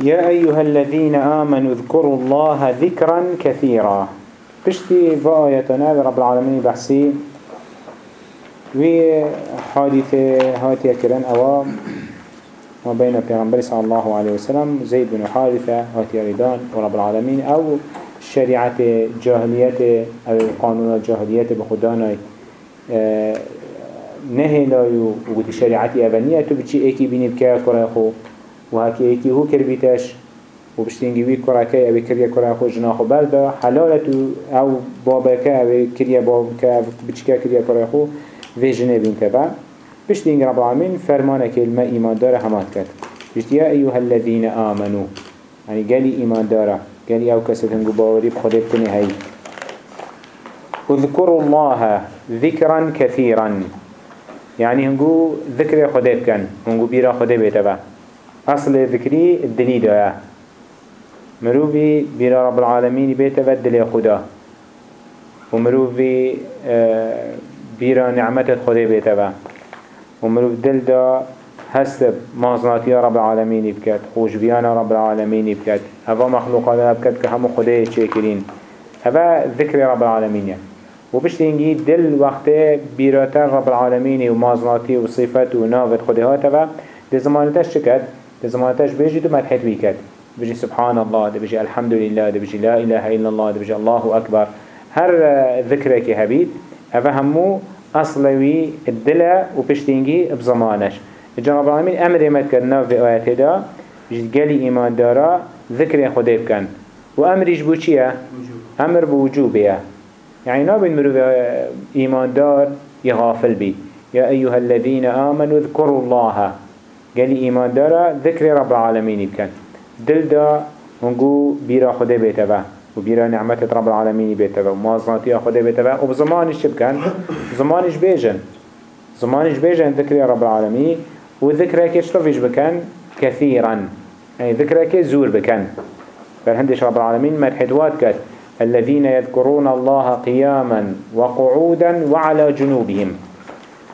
يا أيها الذين آمنوا اذكروا الله ذكرا كثيرا. بشتي بآياتنا رب العالمين بحسي. وي حادثة هاتي كرن أوا. ما بين پیغمبر صلى الله عليه وسلم زيد بن حارثة هاتي ريدان ورب العالمين أو شريعة جاهلية أو قانون الجاهلية بخدانا آه، نهلايو وقت شريعتي أبنية بچي إيكي بيني بكار كرا خو وهكي ايكي هو كربيتاش وبشتينجي وي كرا كي أبي كريا كرا خو جناخو بردا حلالة أو بابا كي أبي كريا بابا كي بچكا كريا كرا خو في جنبين تبع بشتينجي رب العالمين فرمانا كلمة إيمان دار همات كت بشت يا أيها الذين آمنوا يعني قالي إيمان داره. قالي أو كسد هنگو باوري بخده بتني هاي اذكروا الله ذكرا كثيرا يعني هنگو ذكر خده بكن هنگو بيرا خده بيتبا أصل ذكري الدليل يا. مروفي بيرا رب العالمين بيتبا الدليل خدا. ومروفي آه بيرا نعمت خده بيتبا ومروف دل دا هست مازناتي رب العالمين بكت خوش بيانا رب العالمين بكت هوا مخلوقات بكت كهمو خده چكرين هوا ذكر رب العالمين يعني وبشتينجي دل وقت بيراتر رب العالمين ومازناتي وصفات ونافت خده هاتوا دي زمانتش شكت دي زمانتش بيجي دو مدحت بيكت بيجي سبحان الله دي بيجي الحمد لله دي بيجي لا إله إلا الله دي بيجي الله أكبر هر ذكرك هبيت هوا همو أصلوي الدلة وبشتينجي بزمانش رب العالمين أمر يمت كرنا في آيات دا جد قالي إيمان دارا ذكر خده بكن وأمرش بو چيه؟ أمر بوجوبه يعني نابن مرو إيمان دار يغافل بي يا أيها الذين آمنوا اذكروا الله. قالي إيمان دارا ذكر رب العالمين بكن دل دا هنگو بيرا خده بيتبه وبيرا نعمة رب العالمين بيتبه ومازناتي خده بيتبه وبزمانش بكن زمانش بيجن زمانش بيجن ذكر رب العالمين وذكرك اشتفش بكن كثيرا يعني ذكرك زور بكن فالهندش رب العالمين مرحدوات كت الذين يذكرون الله قياما وقعودا وعلى جنوبهم.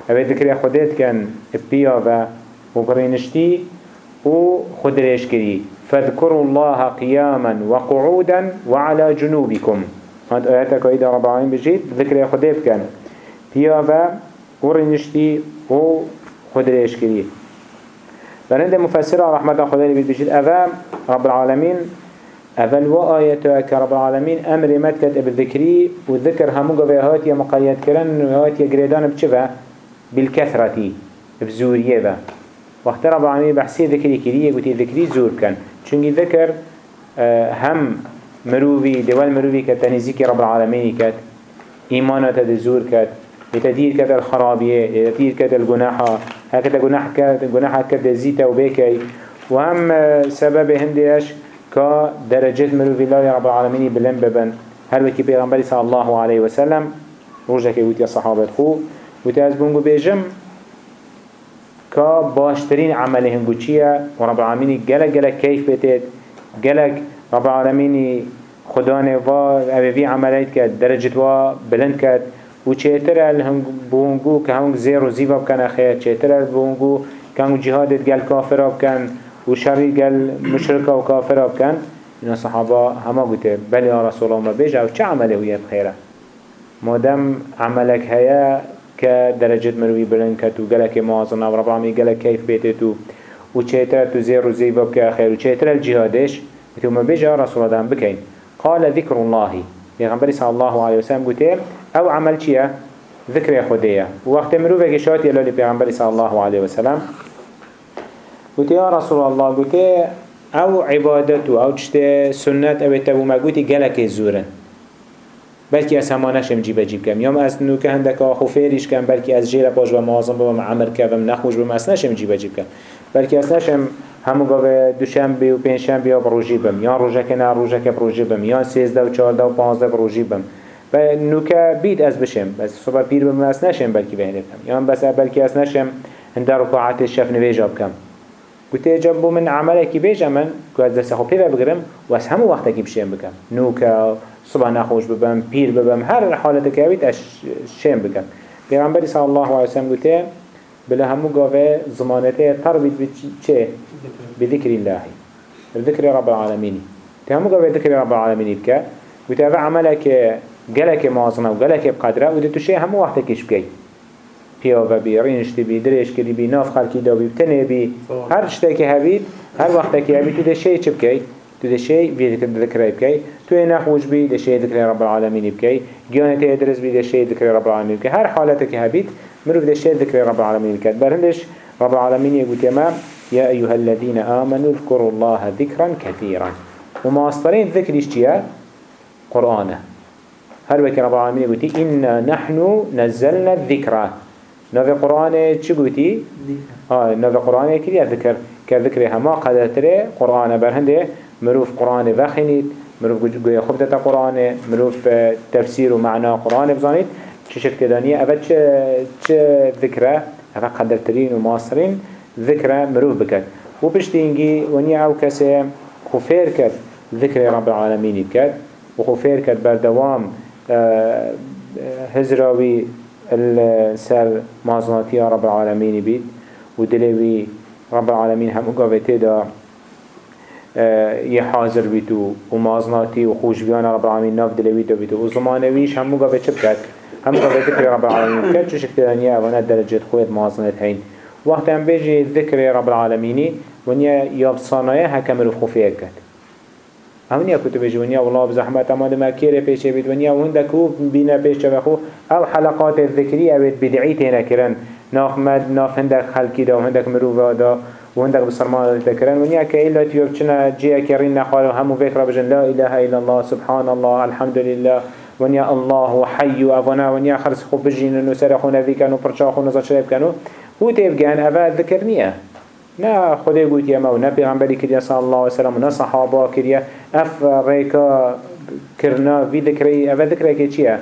هذا ذكر خديت كان بياضا وقرينشتي وخدريش كري فاذكروا الله قياما وقعودا وعلى جنوبكم. هذا آياتك إذا رب العالمين بجيت ذكر خديت كان. بياضا ورينشتي وخدريش كري فنند مفسرة رحمة خدري بجيت أذا رب العالمين. اول و آياته كرب العالمين أمر مدكت بالذكري والذكر همو قوي هاتي مقايد كرن هاتي قريدان بچفا بالكثرة بزورية با وقت رب العالمين بحسي ذكري كريه قوتي ذكري زور كان چونكي ذكر هم مروفي دول مروفي كتنزيكي رب العالمين كت إيمانات دزور كت لتدير كت الخرابية لتدير كت الجناحة هكذا جناح كت جناح كت زيتا وبيكي وهم سبب هنديش كا درجات مروف الله رب العالمين بلن ببن. هر وكي پیغمبر صلى الله عليه وسلم روجه که ویتی صحابت خو ویتی از بونگو بیجم كا باشترين عمله هنگو چیه؟ و رب العالمين گلک گلک کیف بتید گلک رب العالمين خدا نوا اوی عملیت کرد درجت وا بلند کرد. و چهتر بونگو که همون زیر و زیبا بکن خیر چهتر بونگو که همون جهادت گل کافر بکن. و شری گل مشرک و کافر بکن. اینا صحابه همه گوته. بلی رسول الله بیجه و چه عمله ویه بخیره مادم عملك هيا كدرجة مروي بلن كتو قلك معظم و رب العالمين قلك كيف بيتتو و چهتر تو زير و زيبا بك خير و چهتر الجهادش بتو ما بيجا رسول الله بكين قال ذكر الله پیغمبر صلى الله عليه وسلم قلت أو عمل چيه ذكر خديه وقت مروفك شات يلالي پیغمبر صلى الله عليه وسلم. قلت يا رسول الله قلت أو عبادتو أو چشت سنت أو تبو ما قلت قلك الزورن بلکه از همانش ام جیب جیب کم. یا از نوکه هندک آخو فیریش کم بلکه از جیر باش و معظم بم عمر کم نخوش بم از نشم جیب جیب کم. بلکه از نشم همو گاوه دوشنبه و پنجشنبه یا بروجی بم. یا روزه که نه روزه که بروجی بم. یا سیزده و چهارده و پانزده بروجی بم. و نوکه بید از بشم. بس صبح پیر بم از نشم بلکه بهنه کم یا بس بلکه از نشم هنده رکعات شف نویجاب کم. قلت جنبو من عملك بيجا من قلت دست خو پیدا بگرم و از همو وقتا کی بشیم بکم. نوکا صبح نخوش ببم پیر ببم هر حالت که آوید اش شیم بکم. پیغمبری صلی الله علیه وسلم گوته بلا همو گاوه زمانته تربید بچه بذکر الله. ذكر رب العالمين تهمو قوي ذكر رب العالمين بك وتابع عملك قلك مازنة وقلك بقدرة وده تشي همو وقتك إش بكي پیاوه بی رینش بی درش کلی بی ناف خلکی دا بی. بتنه بی هر شتاکی هبید هر وقتکی هبید تو ده شی چه بکی؟ تو ده شی ذکره بکی. تو نخوش بی ده شی ذکر رب العالمین بکی. گیانه ته درس بی ده شی ذکر رب العالمین بکی. هر حالتکی هبید مروف ده شی ذکر رب العالمین بکی. برهندش رب العالمين يقول تمام يا أيها الذين آمنوا اذكروا الله ذكرا كثيرا وما أصطرين ذكر اشتيا قرآن هل بك رب العالمين يقول إنا نحن نزلنا الذكرى نوفي قرآن چه قوتي؟ آه نوفي قرآن كده ذكر كذكر هما قدرتره. قرآن برهنده مروف قرآن وخينيت مروف قوية خبدة قرآن مروف تفسير ومعنى قرآن بزانيت چه شكل دانية أفا چه ذكره أفا قدرترين وماصرين ذكره مروف بكت وبشتينجي ونيا أو كسي خفير كت ذكر رب العالمين بكت وخفير كت بردوام هزراوي السر مازناتي رب العالمين بيت ودلوي رب العالمين هم قابته دا يحاضر بيتو ومازناتي وخوش بيانا رب العالمين ناف دلوي دا بيتو وزمانويش هم قابته بكت هم قابته كري رب العالمين شكل دنيا وأنا درجة خويت مازنات هين وقت هم بيجي ذكر رب العالمين ونيا يابصانايا هكا مروف خفيه كت همونیا کتب جونیا والله بزحمت اما دم کیر پیش بید ونیا و هندک أو بینا پیش بخو أو حلقات ذکری اوید بدعی تینا کرن ناف مد ناف هندک خلقی دا و هندک مروفا دا و هندک بسرمان تکرن ونیا که ایلا تیوب چنا جیا کرین نخوال و همو فکر بجن لا إله إلا الله سبحان الله الحمد لله ونیا الله حي و افنا ونیا خرس خوب بجین و سر خونه وی کنو پرچا خونه زشرب کنو هو تیبگن اول ذکر نیه نه خدای گویی اما و نه پیغمبری کریه صلی الله علیه و سلم و نه صحابه کریه اف ریکا کرنا وی ذکری اول ذکری که چیه؟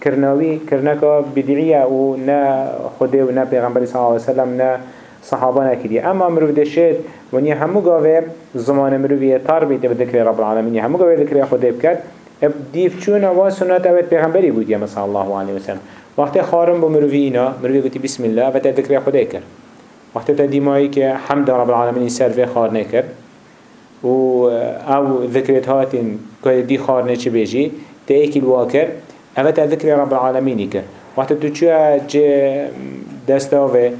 کرناوی کرنکا بدعیه و نه خدای و نه پیغمبری صلی الله علیه و سلم نه صحابه نکریه اما دشت و نی همو گاوه زمان مروفی تار بیت به رب العالمین. همو گاوه ذکر خدای بکرد دیف چون و سنت اوت پیغمبری گویی مثلا الله علیه و سلم وقتی خارم با مروفی اینا مروفی گویی بسم الله و ذکر خدای کرد. وقتی تا دیمایی که حمد رب العالمین سر في خار نکر و أو ذکرت هاتین که دی خار نچه بیجی تا ایکی الواکر أو تا ذکر رب العالمینی کر وقتی تو چوه جه دستاوه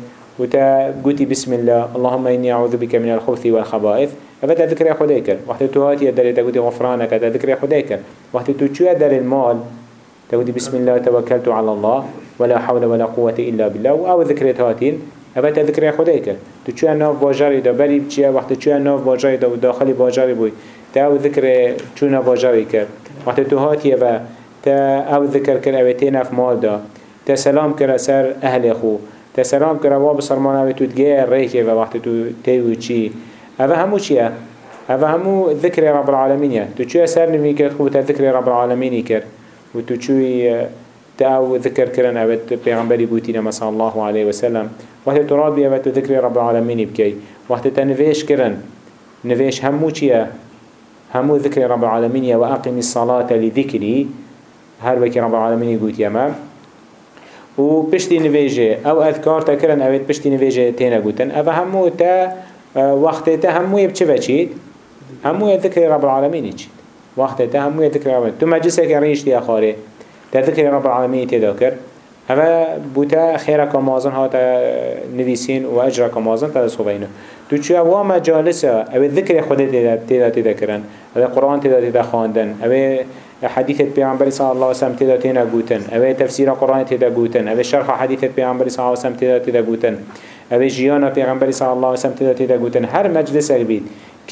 و تا قوتي بسم الله اللهم إني أعوذ بك من الخبث والخبائث أفتا ذكر خدای کر وقتی تو هاتی داری تا قوتي غفرانك تا ذكر خدای کر وقتی تو چوه در المال تا قوتي بسم الله توكلت على الله ولا حول ولا قوة إلا بالله. أو ذكرت هاتين اوه تا ذکر خدای کرد تو چوه ناف باجاری دا بری چیه؟ وقتی چوه ناف باجاری دا و داخلی باجاری بوی. تا أو ذکر چونه باجاری کرد وقتی تو هاتیه و تا أو ذکر کرد اوه تینف مال دا. تا سلام کرد سر أهل خو. تا سلام کرد واب سرمان اوه تو تگیر ریکه و وقتی تو تیو چی. اوه همو چیه؟ اوه همو ذکر رب العالمینیه تو چوه سر نمی کرد خو تا ذکر رب العالمینی کرد. و تو تا ذكر كرن أبد پیغمبری بوتینا مثلا الله عليه وسلم. وقت تراد بي أبد ذكر رب العالمين بكي. وقت تنفيش كرن. نفيش همو چيا؟ همو ذكر رب العالمين وأقم الصلاة لذكري. هر بكي رب العالمين قوت يما و پشتی نویجه أو اذکار تا کرن اوید پشتی نویجه تینا گوتن. أو همو تا وقت تا همو یب چه بچید؟ همو ذکر رب العالمين چید. وقت تا همو ذکر رب العالمين تو مجلسه که ریش دی تذكر رب العالمين تذكر هذا بوتا خيرك مازن هاتا نفيسين وأجرك مازن تدسخوبينه تو چو اوا مجالسه أو ذكر خود تدا تذكرن أو قرآن تدا تدا خواندن. أو حديث پیامبر صلى الله عليه وسلم تدا تینا گوتن أو تفسير قرآن تدا گوتن أو شرح حديث پیامبر صلى الله عليه وسلم تدا تدا گوتن أو جيانا پیامبر صلى الله عليه وسلم تدا تدا گوتن هر مجلس بید.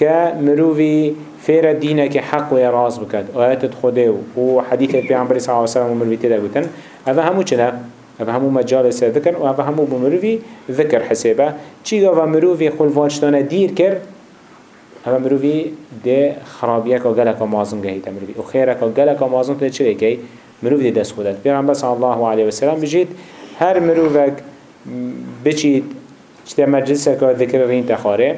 مروی فير الدين كحق ويراز بكت آيات خده وحديث البيعنبري صلى الله عليه وسلم ومروي تدا قلتن هذا همو چنا هذا همو مجالس ذكر وهذا همو بمروي ذكر حسابه چي غاوا مروي خلفانشتانه دير كر هذا مروي ده خرابيك وغلق ومازن جهيت مروي وخيرك وغلق ومازن تده چه كي مروي ده دست خودت. بيعنبر صلى الله عليه وسلم بجيت هر مروفك بچيت چتا مجلسك ذكر رين تخاره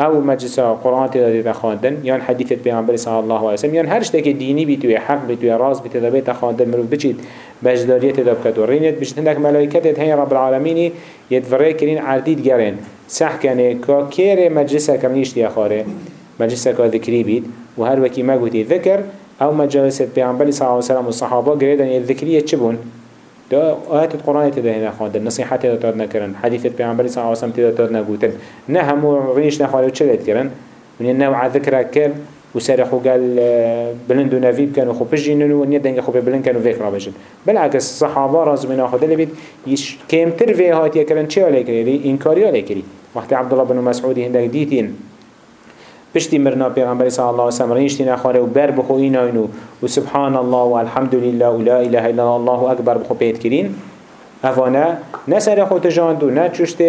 أو مجلس قرآن تدادي تخاندن يان حديث پیغمبر صلى الله عليه وسلم يان هر شتك ديني بيتوي حق بيتوي راز بيتدابي تخاندن مروف بچيت بجدارية تداب كتو رينت بشت هندك ملايكت هي رب العالمين يتفري كرين عرديد گرين صح كانه كير مجلس كمنيش دي اخاره مجلس که ذکری بید. و هر وکی ما گوتی ذکر أو مجلس پیامبری صلی الله علیه و سلم و صحابه گریدن یه ذکریه چه بون؟ دا آيات القرآن تده نخواندن نصيحات تداد نكرن حديث پیغمبر صلى الله عليه وسلم تداد نگوتن نه همو ريش نخواله و چلت کرن من نوع ذكر كر وسر خو قال بلند و نوی بکن و خو پجینن و نید دنگ خو بلند کن و فکر بجن. بالعکس صحابة راز من آخده لبید یش کمتر وی هاتی کرن چه علی کری اینکاری علی کری وقتی عبدالله بن مسعودی هندک دیتین پشتی مرنا پیغمبر صلی الله علیه و سلم رینشتی نخواره و بر بخو ایناینو و سبحان الله و الحمد لله و لا اله الا الله اکبر بخو پید کرین. افانا نسر خود جاندو نه چوشت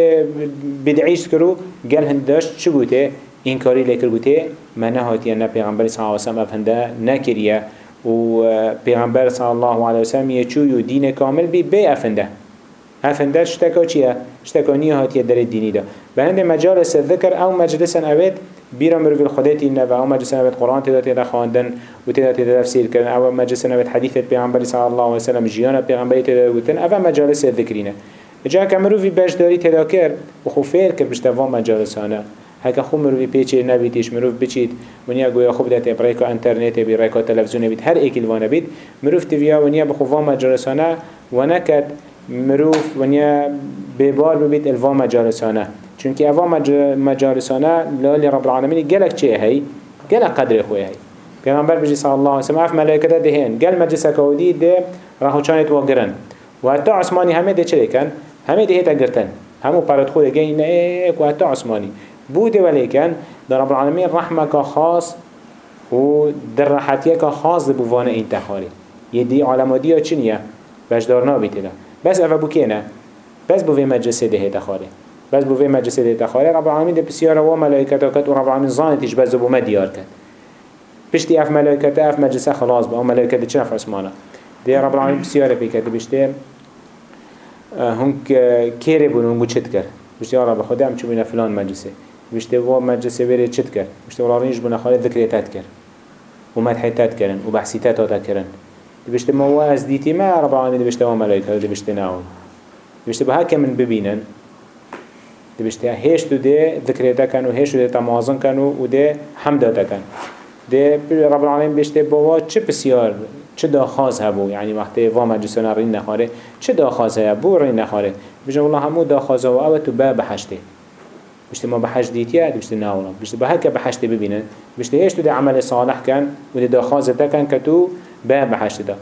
بدعیش کرو. گل هنداشت چه بوده؟ این کاری لیکر بوده؟ من نهاتیه نه پیغمبر صلی الله علیه و سلم افنده نکریه. و پیغمبر صلی الله علیه و سلم یه چوی دین کامل بی بی افنده. افنده شتکا چیه؟ شتکا نیه هاتیه در دینی دا. به هنده مجالس ذکر أو مجلسن اوید. بيرا مروفي الخداتي نفا أو مجلس نبت قرآن تدا تدا خواندن و تدا تدا تفسير كرن أو مجلس نبت حديثة بيغنبري صلى الله عليه وسلم جيانا بيغنبري تدا وتن أو مجالس الذكرين جا كمروفي باش داري تدا كر وخو فير كر بشتفا مجالسانا هكا خو مروفي بيچه نبيتش مروف بچيت ونيا گويا خوب دات بريكو انترنت بي ريكو تلفزيون بيت هر ايكي الوانا بيت مروف تفيا ونيا بخوفا مجالسانا ونكد مروف ونيا ببار ببيت الوا مجالسانا چونك اوه مجالسانه لالي رب العالمين قلق چه هي قلق قدر خوي هي پیغمبر بجي صلى الله عليه وسلم اف ملائكه دهين قل مجلسه كودي ده راحو چانت وگرن و حتی عثماني همه ده چه کن همه ده هيتا گرتن. همو پرد خود گین ایک و حتی عثماني بوده ولیکن در رب العالمين رحمك خاص و در راحتيك خاص بوان این تخاري يدي علمادية چنية بجدار نابي تلا بس افا بو كينا بس بو مجلسه ده هيتا خاري بس بو في مجلس دي تخاري رب العالمين دي بسيارة و ملائكته كت و رب العالمين ظانتش بس بو ما ديار كت بشتي اف ملائكته اف مجلسه خلاص با ملائكته دي چنف عثمانه دي رب العالمين بسيارة بيكت بشتي هنك كيري بون هنگو چت كر بشتي رب خدا هم چو بينا فلان مجلسه بشتي و مجلسه بيري چت كر بشتي ولا رينش بنا خالي ذكري تات كر و مدحي تات كرن و بحثي تات تات كرن بشتي ما هو از ديتي ما رب العالمين دي بشتي و ملائكته دي بشتي ناون. بشتي بها من ببينن دبشته هشت ده ذکریت دکن و هشت ده تمازن کن و ده حمد دکن ده رب العالمین بشته بابا چه بسیار چه داخاز بو یعنی وقتی وا مجلسان رین نخاره چه داخاز هبو رین نخاره بجن الله همو داخاز و او تو به بحشته بشته ما بحش ها بشته ناولا بشته به هکه بحشته ببینن بشته هشت ده عمل صالح کن و ده داخاز تکن که تو به بحشته ده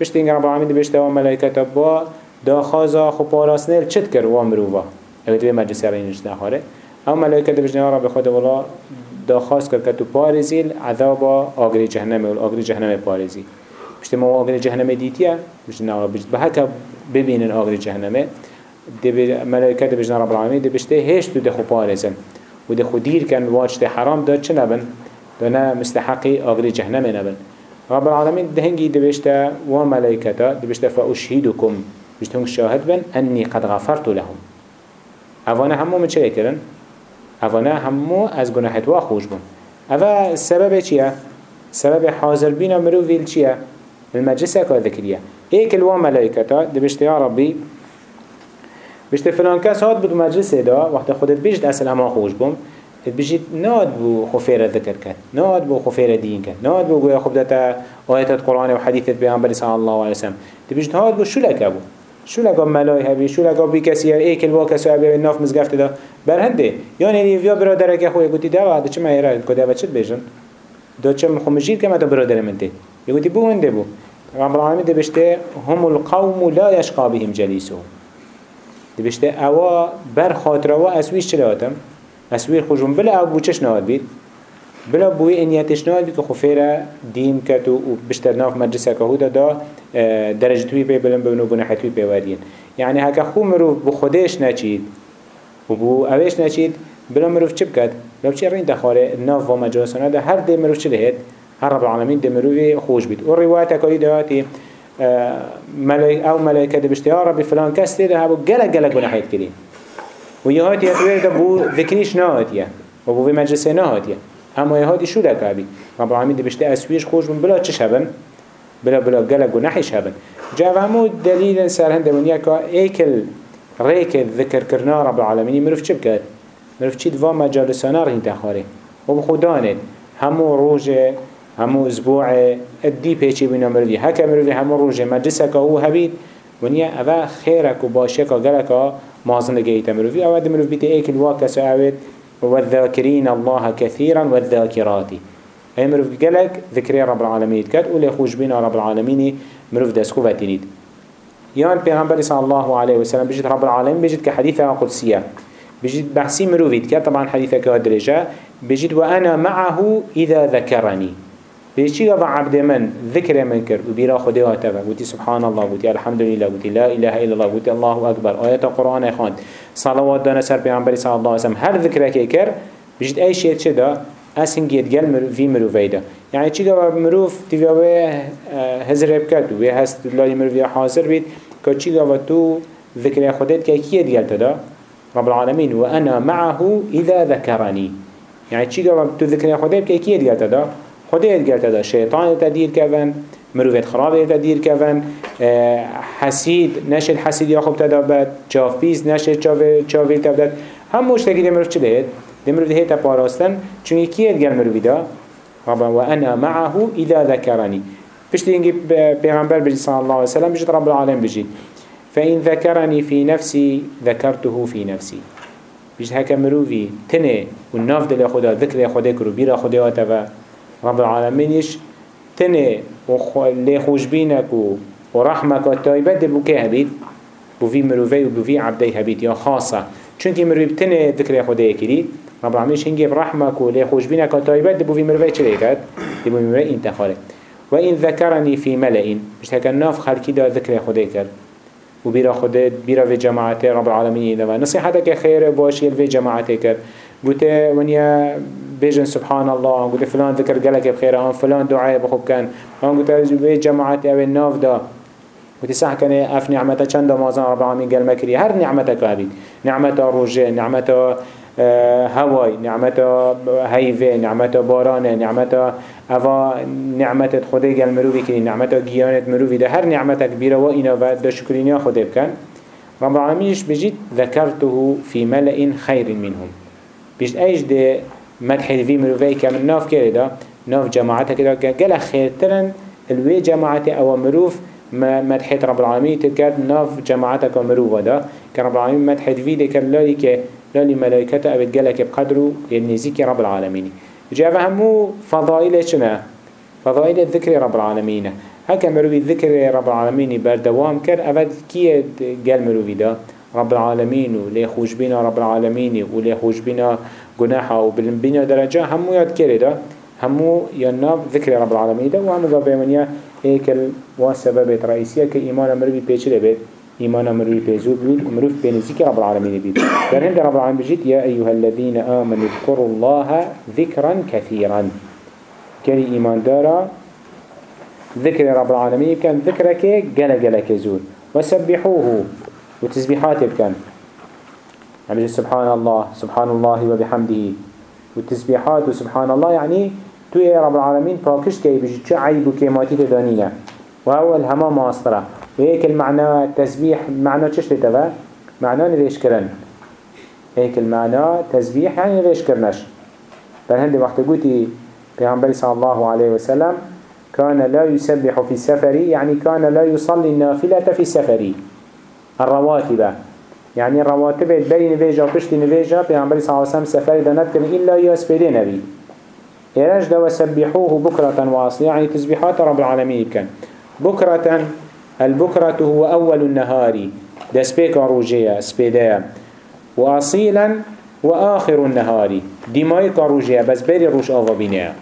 بشته این رب العالمین بشته و ملائکت با داخاز خو خب پاراسنل چت کر وام مروه اوه دوی مجلس رینش نخواره أو ملائکه دو بجنه را به خود ولا داخواست کرد که تو پارزیل عذاب آگری جهنم و آگری جهنم پارزی بشته ما آگری جهنم دیتیه بجنه را بجد به هکا ببینن آگری جهنمه دی ملائکه دو بجنه رب العالمین دی بشته هیچ تو دخو پارزن و دخو دیر کن واجت حرام داد چه نبن دانا مستحقی آگری جهنم نبن رب العالمین دهنگی دبشته و ملائکتا دبشته فأشهدكم بشتهم شاهد بن أني قد غفرت لهم اوانه همو من چه کرن؟ اوانه همو از گناهت وا خوش بون اوه سبب چیه؟ سبب حاضر بینا مروفیل چیه؟ المجلس اکا ذکریه ایک الوا ملائکتا ده بشته یا ربی بشته فلان کس هاد بود مجلس دا وقت خودت بیشت اصل اما خوش بون بجید ناد بو خفیر ذکر کرد. ناد بو خفیر دین کرد. ناد بو گویا خوب داتا آیت قرآن و حدیثت بیانبری صلی الله علیه وسلم. بجید هاد بو شو لکه بو. شو لگا ملای هبی شو لگا بی کسی ایکل وا کسی هبی ناف مزگفت دا بر هنده یعنی نیویا برادر که خوی گوتی دا و چه مایرا کدا و چه بیجن؟ دا چه مخمجید که متا برادر من تی. یگوتی بو هنده بو. رب العالمین ده بشته هم القوم لا يشقى بهم جلیسو. ده بشته اوا بر خاطر و اسویش چلاتم اسویر خوشون بلا أو بوچش نهاد بید؟ بلا بوی انیتش نهاد بید که خفیره دین کتو و بشتر ناف مجلسه که هودا دا درجة توی پی بلن ببن و گناح توی پی ورین یعنی هکا خو مروف بو خودش نچید و بو اوش نچید بلا مروف چه بکد؟ لو چه رین دخاره ناف و مجلسانه ده هر ده مروف چه لهید؟ هر رب العالمین ده مروف خوش بید و روایت اکایی دهاتی ملائك أو ملائكه ده بشتي يا ربي فلان كاس تيده هبو جلا جلا جناحيت كريم ويهاتي يتوير ده بو ذكريش نهاتيه وبو في مجلسه نهاتيه اما يهاتي شو ابي رب العالمين ده بشتي اسويش خوش من بلا چش هبن بلا بلا گله گناحش هبن جاو همو دلیل سر هنده ونیا که ایکل ریک ذکر کرنا رب العالمین. مروف چه بکرد؟ مروف چید و مجالسانه رهین تخاره و بخودانه همو روجه همو أسبوع ادي پیچی بنا مروی هکا مروی همو روجه مجلسه که هو هبید ونیا اوه خیرک و باشه که گلکا مازن گیت مروی اوه دی مروی بیت ایک الواقع سعوید والذاكرين الله كثيرا والذاكرات. أي مروف قالك ذكري رب العالمين كات ولي خوش بنا رب العالمين مروف دسكو فاتنيد يان پیغمبر صلى الله عليه وسلم بجد رب العالمين بجد كحديثة قدسية. بجد بحسي مروفيد كات طبعا حديثة كادرجة بجد وأنا معه إذا ذكرني. بيشي غفا عبد من ذكر من كر وبيرا خده هاتفا قلتي سبحان الله قلتي الحمد لله قلتي لا إله إلا الله. قلتي الله أكبر آيات القرآن خان صلوات دانا سر بيعنبري صلى الله عليه وسلم. هر ذكرك كر بجد أي شيء چدا أسن جيد قل مرو في مرو فيدا يعني چي غفا مروف تيغاوه هزر بكت وي هست لاي مرو في حاضر بيت كا چي غفا تو ذكر خدت كي قل تدا رب العالمين وأنا معه إذا ذكرني يعني چي غفا تو ذكر خدت كي قل تدا خدایت گرته دا شیطان تدیر کون مروفت خراب تدیر کون حسید نشد حسید یا خوب تدابد چاف پیز نشد چاوی تدابد هم مشتگی دی مروف چه دهید؟ دی مروف دهید پاراستن. چون یکیت گل مروفی دا. ربا و أنا معه اذا ذكرني فشت اینگی پیغمبر بجی صلی الله علیه وسلم بجید رب العالم بجید. فإن ذكرني في نفسي ذكرته في نفسي. بجد هكا مروفي تنه والناف دل خدا ذكر خدا كرو بيرا خدا وتفا رب العالمينش تنه لي خوشبينك ورحمك وتايبت بو كه هبيت بو في مروفي وبو في عبدي هبيت يا خاصة. چونك مروفي بتنه ذكر خدا كري رب العالمينش هنجي برحمك ولي خوشبينك وتايبت بو في مروفي چليكت دي بو مروفي انت خالق وإن ذكرني في ملئ مش هكا ناف خلقي دا ذكر خدا كر وبيرا خدا بيرا في جماعته رب العالمين دوا نصيحتك خير باشي في جماعته كر قلت ونيا بيجن سبحان الله قلت فلان ذكر قالك بخير آن فلان دعاء بخوب كان. آن قلت بي جماعت أو الناف دا. قلت صح كان أف نعمتا چند مازان رب العالمين قال مكري هر نعمتا كابيد نعمتا روجه نعمتا هواي نعمتا هيفه نعمتا بارانه نعمتا اوا نعمت خدای گل مروی کنی نعمت گیانت مروی ده. هر نعمت كبيرة و و ده شکرینیا خدای بکن. رب العالمینش بجید ذکرته فی ملئ خیر منهم. بجد ایش ده مدح في مروفي كمن ناف كده ناف جماعته كده قال خيرترن الوي جماعته أو مروف مدحت رب العالمين. تكاد ناف جماعتك ومروفا دا. كرب العالمين مدحت في ده كان لالي لالي ملائكته أبد قالك بقدره ينزيك رب العالمين. جاء همو فضائل شنا؟ فضائل الذكر رب العالمين. هكا مروفي الذكر رب العالمين بردوام كر أبد كي قال مروفي دا. رب العالمين ولي خوش بنا رب العالمين ولي خوش بنا جناحه وبالبنية درجة همو ياد كريدا همو يناب ذكر رب العالمين ده وهمو قابيمانيا هيكل وسبب رئيسية كإيمان مروي بيشل بيت إيمان مروي بيزود بيت ومروي بينزيك رب العالمين بيت در هند رب العالمين بجيت يا أيها الذين آمنوا اذكروا الله ذكرا كثيرا كري إيمان دارا ذكر رب العالمين كان ذكرك جل جل كزور وسبحوه وتسبيحات كان يعني سبحان الله سبحان الله وبحمده. والتسبيحات وسبحان الله يعني تو يا رب العالمين باكش كي بيجي چه عيب وكيماتي تدانينا وهو الهما ماصرة وهيك المعنى تسبيح معنى چش لتبا معنى نريش كرن هيك المعنى تسبيح يعني نريش كرنش فالهندي وقت قلتي پیغمبر صلى الله عليه وسلم كان لا يسبح في سفري يعني كان لا يصلي النافلة في سفري الرواتب. يعني رواتب بری نویجا و پشتی نویجا پیغمبری صلی اللہ علیہ وسلم سفر دانت إلا یاس پیده نبی. إيراج دو سبحوه بكرة واصل يعني تسبيحات رب العالمين كان بكرة البكرة هو أول النهار ده سبيك روجيا سبيدايا وأصيلا وآخر النهار دمائك روجيا بس بري روش آفا بنا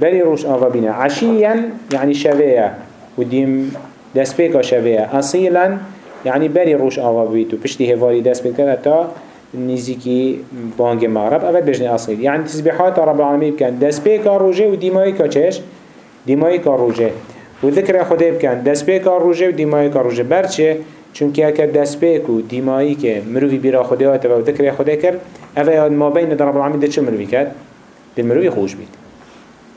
بري روش آفا بنا عشيا يعني شوية وديم ده سبيك شوية أصيلا يعني بري روش آوا بيتو بشتي هفاري دست بكرة تا نزيكي بانج مغرب. أبد بجني أصيل يعني تسبيحات رب العالمين كان دست بيكا روجه وديمائي كاچش ديمائي كاروجه وذكر خده بكن دست بيكا روجه وديمائي كاروجه برچه چونکه اگر دست بیک و دیمایی که مروی بیرا خدا و ذکر خدا کرد اوه ما بین در رب العالمین ده چه مروی کرد؟ ده مروی خوش بید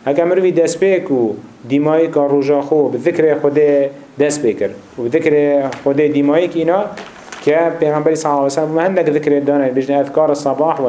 اگر مروی دست بیک و دیمایی که روژا خوب ذکر خدا دست بکر و ذکر خدا دیمایی که پیغمبری صلی اللہ علیہ وسلم هندک ذکر دانه بجن اذکار الصباح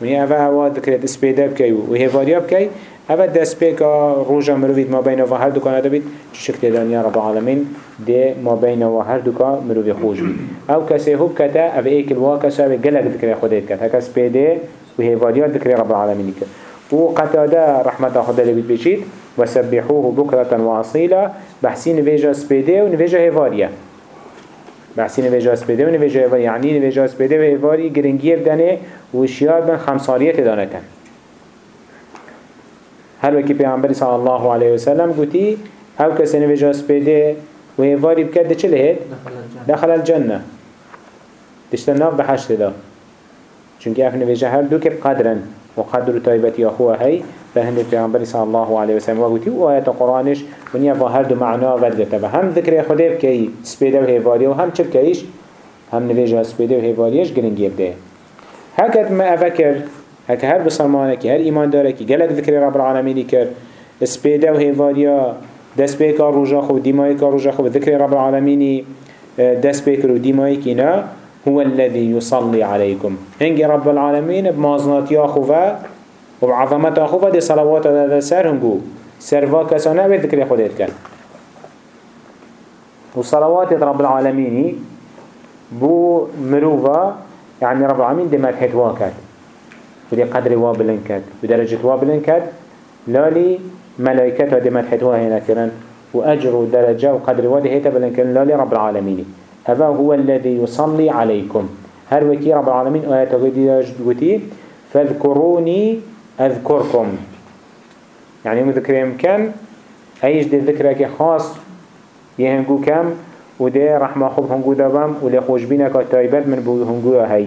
اوه اوه ذکرت اسپیده بکی و هیواریا بکی اوه دست پیکا روژا مروفید ما بین و هر دکانه دا بید چه شکل دانیا رب العالمین ده ما بین و هر دکان مروفی خوش بید أو کسی خوب کتا اوه ایک الواکسا اوه گلک ذکر خودت کت هکا اسپیده و هیواریا ذکر رب العالمین کت و قتادة رحمت خدا لبید بشید وسبحوه بكرة وأصيلا. بحسين نفيجا سبيدة ونفيجا هيفاريا. بحسين نفيجا سبيدة ونفيجا هيفاريا يعني نفيجا سبيدة وهيفاري گرنگيه بدنه وشيار بن خمسارية دانتن هر وكي پیغمبر صلى الله عليه وسلم قوتي أو كسي نفيجا سبيده وهيفاري بكد چه لهت؟ دخل الجنة. تشتناف بحشت دا چونك اف نفيجا هر دو كب قدرن. وقدر طيبتي أخوة هاي فهند پیغمبر صلى الله عليه وسلم. وقتی و آیت قرآنش ونیا با هر دو معنا ورده و هم ذکر خدا بکی سپیده و هیواری و هم چه بکیش هم نویجه سپیده و هیواریش گرنگی بده ما افکر هک هر بسلمانه هر ایمان داره که ذکر رب العالمینی کرد. سپیده و هیواریا دست دیمای کار روژا خو ذکر رب العالمینی دست بیکر و دیمای کینا هو الذي يصلي عليكم. هنجي رب العالمين بمازنات ياخوه وبعظمت أخوة دي صلوات دا سر هنگو. سروا كسانا بيت ذكر خودت كان وصلوات رب العالمين بو مروفا يعني رب العالمين دي مدحت واكت ودي قدر وابلن كت ودرجة وابلن كت لالي ملائكة دي مدحت هنا كرن وأجر ودرجة وقدر وادي هيتا بلن كرن لالي رب العالمين هذا هو الذي يصلي عليكم. هر وكي رب العالمين آيات قدي فاذكروني أذكركم. يعني مذكرهم كم؟ أيش دي ذكرك خاص؟ يهنجو كم؟ وده رحمة خوب هنجو دبام وله خوش بينك تايبت من بو هنجو هاي.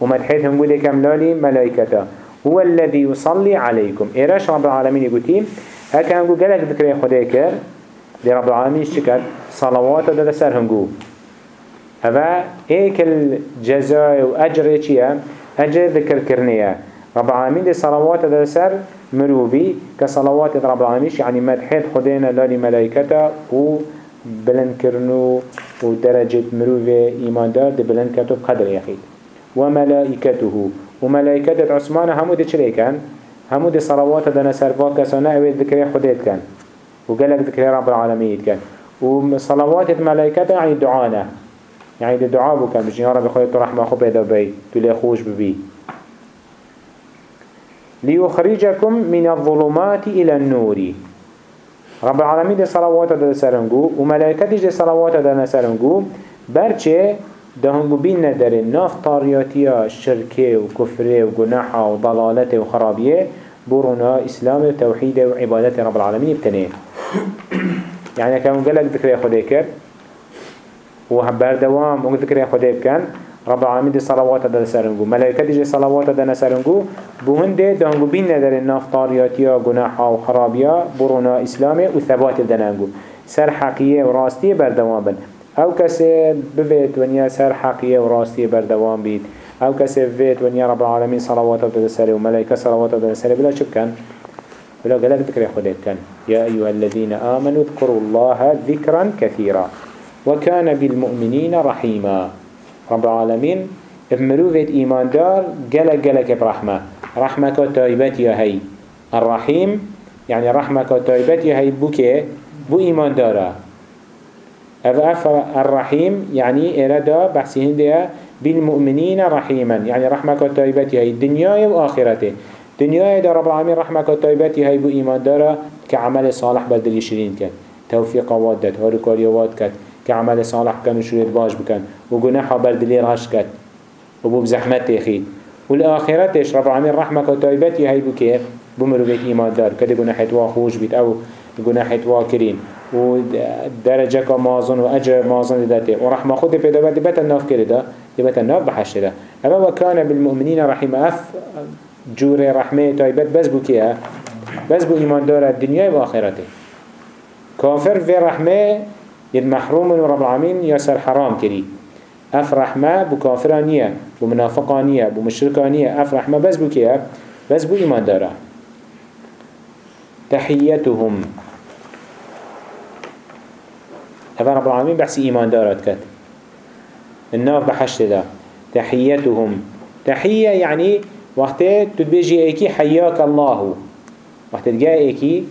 ومدحيت هنجو دي كم لالي؟ ملائكته هو الذي يصلي عليكم. إيراش رب العالمين يقولين هكا هنجو قالك ذكر خديك دي رب العالمين اشتكت صلوات ده سر هنجو هذا ايك الجزاء وأجر ايشيا أجر ذكر كرنيه رب العالمين دي صلوات ده سر مروبي كصلوات رب العالمين يعني مدحيت خدينا لالي ملايكتا و بلند كرنو ودرجة مروبي إيمان دار دي بلند كرتو بقدر يخيد وملائكته وملائكة عثمان همو دي چلي كان همو دي صلوات ده نسر فاكسانا اويد ذكري خديت كان وقالك ذكري رب العالمين كان وصلوات الملائكة يعني دعانا يعني دعاء بو كان بجي يا رب خديت رحمة خو بيدا بي تولي خوش ببي ليخرجكم من الظلمات إلى النور. رب العالمين دي صلوات دا سرنگو وملائكته دي صلوات دا سرنگو. برچه دهنگو بين ندر ناف طارياتيا شركه وكفره وقناحه وضلالته وخرابيه بورنا إسلام وتوحيد وعبادة رب العالمين بتنين يعني كان قالك ذكر خده كر وهبار دوام وذكر خده كان رب العالمين دي صلوات دا نسرنگو ملائكة دي صلوات دا نسرنگو بوهن دي دهنگو بين ندر الناف طارياتيا گناحا و خرابيا برونا اسلامي و ثبات دنانگو سر حقية و راستية بردوان بن. أو كسي ببيت ونيا سر حقية و راستية بردوان بيت أو كسي ببيت ونيا رب العالمين صلوات دا نسره و ملائكة صلوات دا نسره بلا شب كان بلا قلق ذكر خدت كان يا أيها الذين آمنوا اذكروا الله ذكرا كثيرا وكان بالمؤمنين رحيما. رب العالمين بمروفة إيمان دار جلك جلك برحمة رحمة. كتايبت يا هي. الرحيم يعني رحمة كتايبت يا هي بوكي بو إيمان دارا أف الرحيم يعني إرادة بحثي هندية بالمؤمنين رحيما. يعني رحمة كتايبت يا هي الدنيا وآخرته. دنيا دا رب العالمين رحمة كتايبت يا هي بو إيمان دارا كعمل صالح بدل يشرين كت توفيق وادت هاركاريا واد كعمل صالح كان وشريت باش بكن وجناحه بردلير هش كت وبو بزحمت تخيد والآخرتش رب العالمين رحمة كتايبتي هاي بو كيف بمروبيت إيمان دار. كده جناحة خوش بيت أو جناحة واكرين ودرجة كمازن وأجر مازن ذاته ورحمة خود في دبات دبات الناف كده دبات الناف بحش ده أما وكان بالمؤمنين رحمة أف جور رحمة تايبت بس بو كيه بس بو إيمان دار الدنيا وآخرته كافر في رحمة يد محروم من رب العالمين يسر حرام كري. أف بو منافقانية بو مشركانية أف رحمة بس بو كيه بس بو إيمان دارا. تحيتهم. هذا رب العالمين بحسي إيمان دارات كت الناف بحشت ده تحيتهم. تحية يعني وقت تتبيجي إيكي حياك الله. وقت تجا إيكي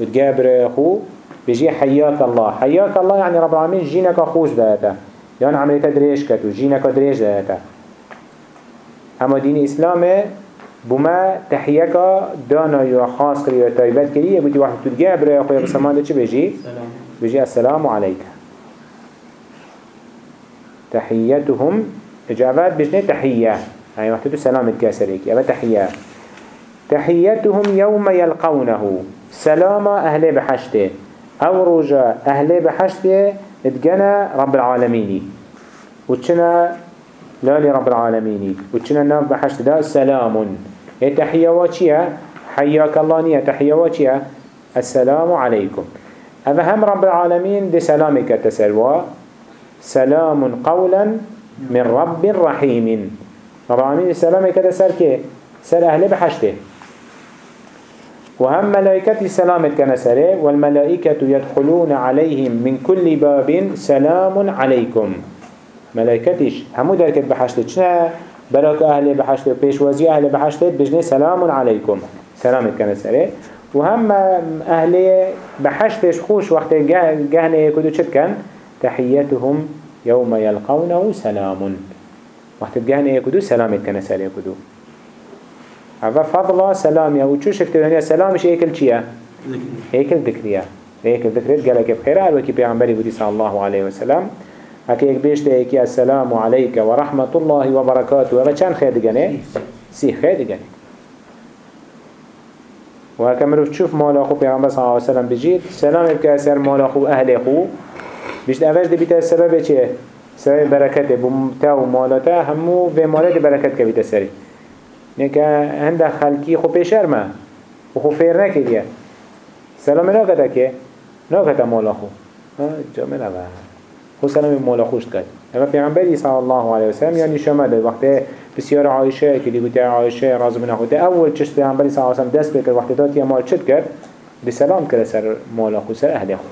وتجا برخو بيجي حياك الله. حياك الله يعني رب العالمين جينك خوش داتا يعني عملية دريش كتو جينك دريش داتا اما دين اسلامه بما تحييك دانا يا خاص كري وتايبات كري يقولي واحد تتجا برخو يا بسمان ده بيجي؟ بيجي السلام عليك تحياتهم إجابات بجنة تحية يعني وقت سلام الكاسريك أبا تحية تحياتهم يوم يلقونه سلام أهل بحشته أو رجاء أهل بحشته اتجنى رب العالمين. وتشنا لا لرب العالمين. وتشنا ناف بحشته ده سلام تحية واتشيا؟ حياك الله نية تحية واتشيا. السلام عليكم. هذا هم رب العالمين دي سلامك تسلوا سلام قولا من رب رحيم. رب العالمين السلام كده سر أهل بحشته وهم ملائكة السلام كان والملائكة يدخلون عليهم من كل باب سلام عليكم. ملائكتش همو دركت بحشته شنا براك أهل بحشته وزي أهل بحشته بجنه سلام عليكم. سلام كان وهم أهل بحشتش خوش وقت جهنه يكدو چد كان تحياتهم يوم يلقونه سلام. وقت جهنه يكدو سلام كان سر يكدو هذا فضل سلام يا وشو شكتبه سلامش ايكل چيا ايكل ذكريا ايكل ذكريت قالك بخير الوكي بيعنبري بدي صلى الله عليه وسلم. هكي ايك بيشت ايكي السلام عليك ورحمة الله وبركاته وما كان خير دقاني سي خير دقاني وهكا مروف تشوف مال أخو بيغمبر صلى الله عليه وسلم بجيت سلام يبكى أسر مال أخو أهل أخو بيشت أفاش دي بيتا السبب چه سبب بركته بمتا ومالتا همو في مالات بركت كبيتا سري نكا هنده خلقي خو بيشر ما وخو فير نكي سلام ناكتا كي ناكتا مال أخو جامل أبا خو سلام مال خوش كد اما پیغمبری صلی الله علیه وسلم یعنی شما وقت بسیار عایشه که دیگه عایشه راز من خود اول چش پیغمبری صلی الله علیه وسلم دست بکر. وقت داد مال چت کرد بسلام کرد سر مال خو سر أهل خو.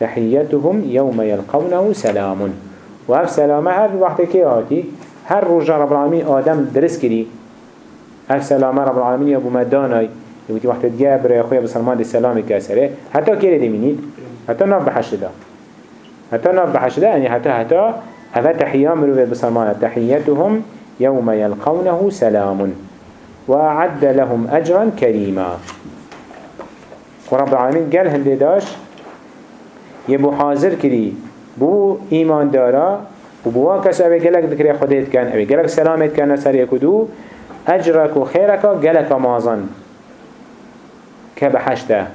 تحيتهم يوم يلقونه سلام وهف سلامه هر وقت كي آتي هر رجع رب العالمين آدم درس كري هف سلامه رب العالمين يبو مداناي يبوتي وقت تجابر يا أخويا بسلمان دي سلام كاسره حتى كيري دي منين حتى ناب بحشد ده حتى ناب بحشد يعني حتى حتى هذا تحية مروفة بسلمان تحيتهم يوم يلقونه سلام وأعد لهم أجرا كريما ورب العالمين قال هندي داش يبو حاضر كري بو إيمان دارا وبوا كس أبي قالك ذكر خديت كان أبي قالك سلامت كان سر يكدو أجرك وخيرك قالك مازن كبحشته.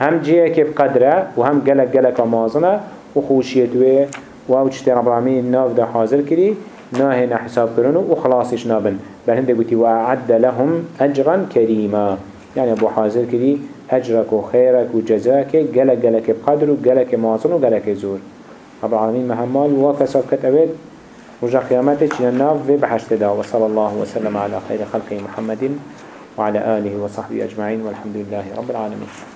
هم جيك بقدره وهم قالك قالك مازنه وخوشيتوه وأوجت رب العالمين ناف ده حاضر كري ناهنا حساب كرنو وخلاصش نابن. بل هنده قلتي وأعد لهم أجرا كريما يعني أبو حاضر كري أجرك وخيرك وجزاك قلق قلق بقدر وقلق مواصن وقلق زور. رب العالمين مهمال وكسب كتبت وجا قيامته ناف في بحشت دا وصلى الله وسلم على خير خلق محمد وعلى آله وصحبه أجمعين والحمد لله رب العالمين.